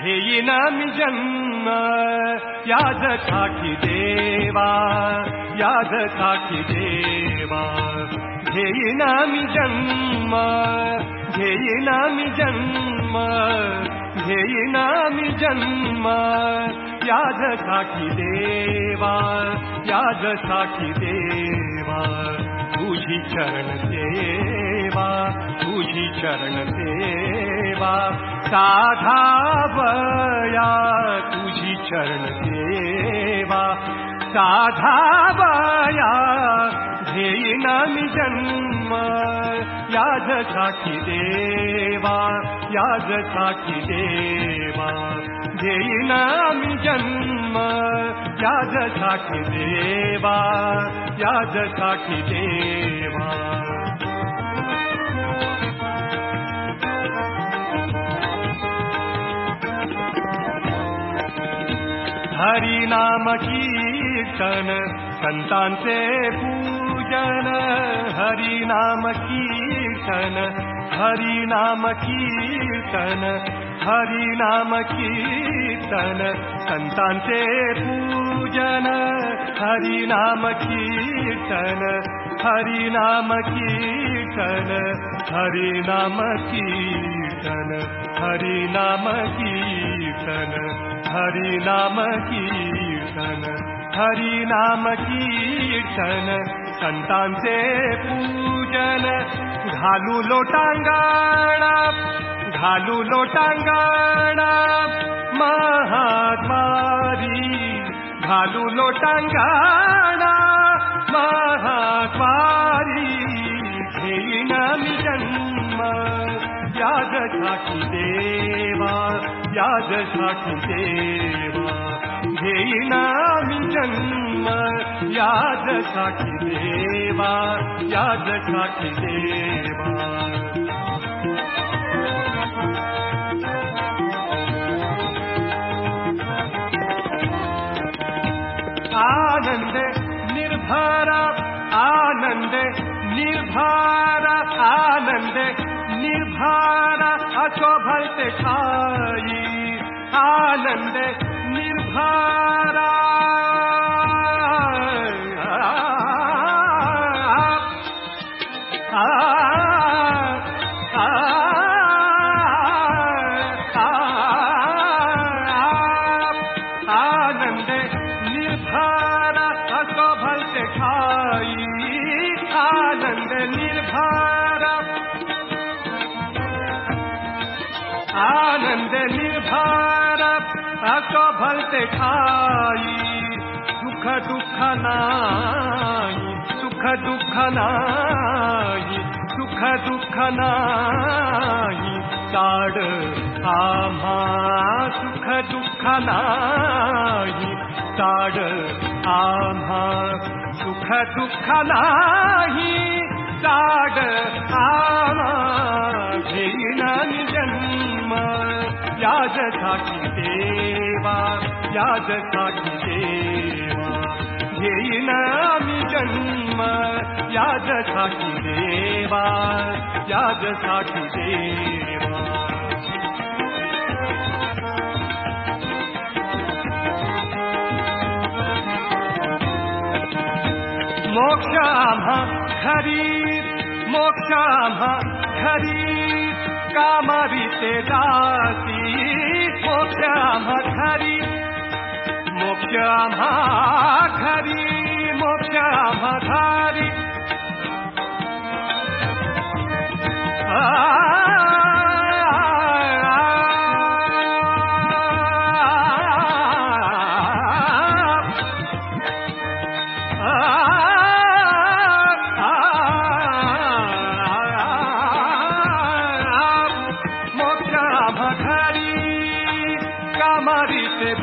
घेयिनामि जन्म याद देवा याद साखि देवा घेयिनामि जन्म घेयिनामि जन्म घेयिनामि जन्म याद साखि देवा याद साखि देवा तुझी चरण सेवा तुझी चरण सेवा साधावया तुझी चरण सेवा साधावया ध्येयिनामि जन्म याद साखी देवा याद देवा ध्येयिनामि जन्म। याद साखी देवा याद साखी देवा। हरि नाम कीर्तन संतांचे पूजन। हरि नाम कीर्तन हरि नाम कीर्तन हरि नाम कीर्तन संतांचे पूजन। हरि नाम कीर्तन हरि नाम कीर्तन हरि नाम कीर्तन हरि नाम कीर्तन हरि नाम कीर्तन हरि नाम कीर्तन संतांचे पूजन। घालू लोटांगणा घालू लोटांगणा महाद्वारी घेईनामी जन्म याद साखी देवा याद साखी देवा। घेईनामी जन्म याद साखी देवा याद साखी देवा आनन्द निर्भर आनन्द निर्भर अचो भरते खाई आनन्द निर्भर आनन्द आनन्द निर्भर सुख दुःख नाई सुख दुःख नाई सुख दुःख नाई ताड आम्हा सुख दुःख नाही। ताड आम्हा सुख दुःख नाही। आम्हा घेईनानी जन्म याद साखी देवा याद साखी देवा। घेईनामी जन्म याद साखी देवा याद साखी देवा। मोक्षाम्हा खरीद मोक्षाम्हा खरीद कामरिते दासी मोक्षाम्हा खरीद मोक्षाम्हा खरी मोक्षाम्हा धारी मोक्षामघरी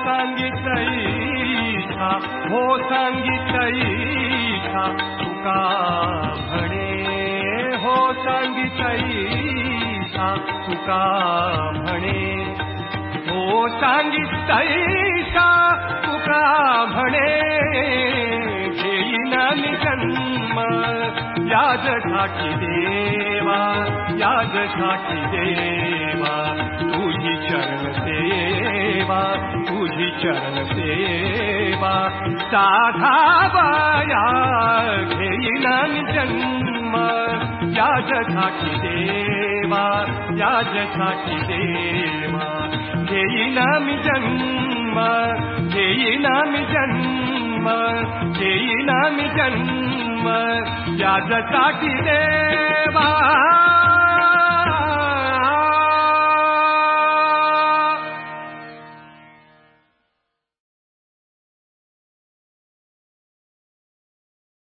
संगीता हो संगीतीसा भणे हो संगीताणे हो संगीता भणे भेन याद ठाकी देवा याद ठाकी देवा तुझी चरण सेवा तुझी चरण सेवा। साधा बाया घेईन मी जन्म याद ठाकी देवा याद ठाकी देवा। मी जन्म मी जन्म घेईन मी जन्म याद ठाकी देवा